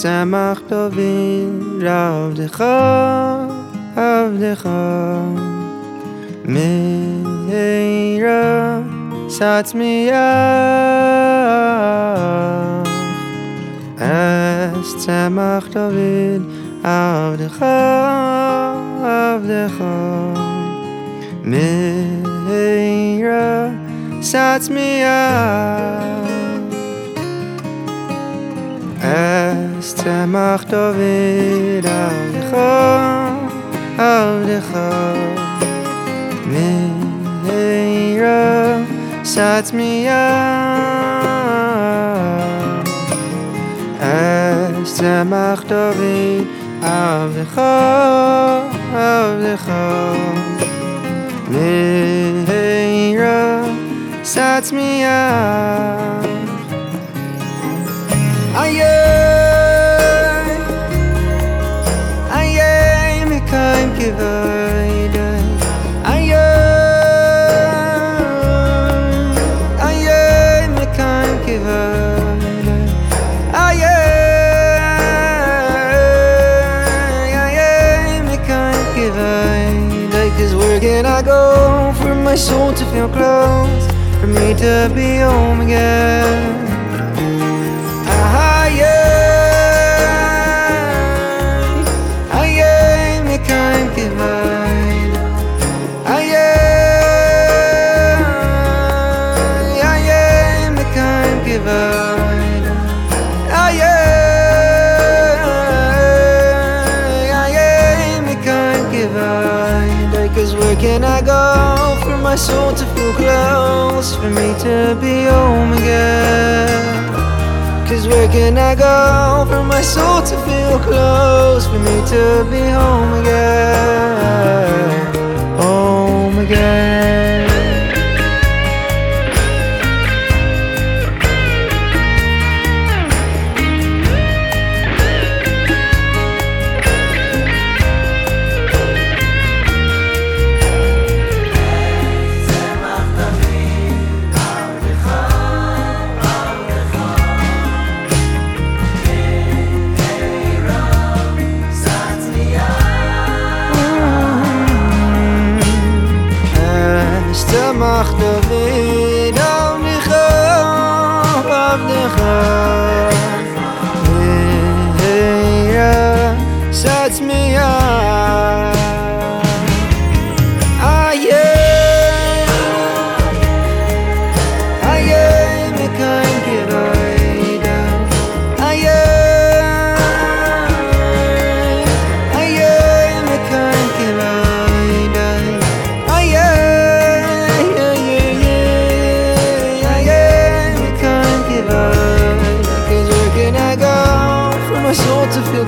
Es tzemach David avdecha, avdecha Meira satzmiach Es tzemach David avdecha, avdecha Meira satzmiach Es tzemach David avdecha, avdecha Meira satzmiach Es tzemach David avdecha, avdecha Meira satzmiach Ayay Cause where can I go for my soul to feel close? For me to be home again can I go for my soul to feel close For me to be home again? Cause where can I go for my soul to feel close For me to be home satzmiach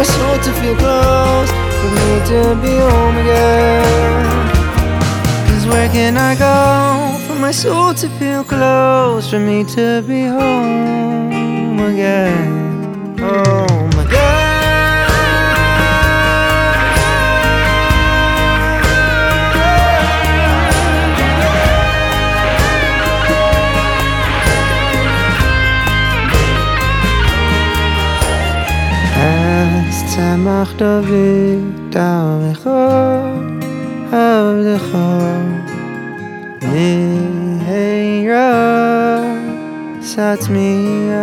My soul to feel close for me to be home again. Cause where can I go for my soul to feel close for me to be home again? Home Tzemach David avdecha, avdecha Meira satzmiach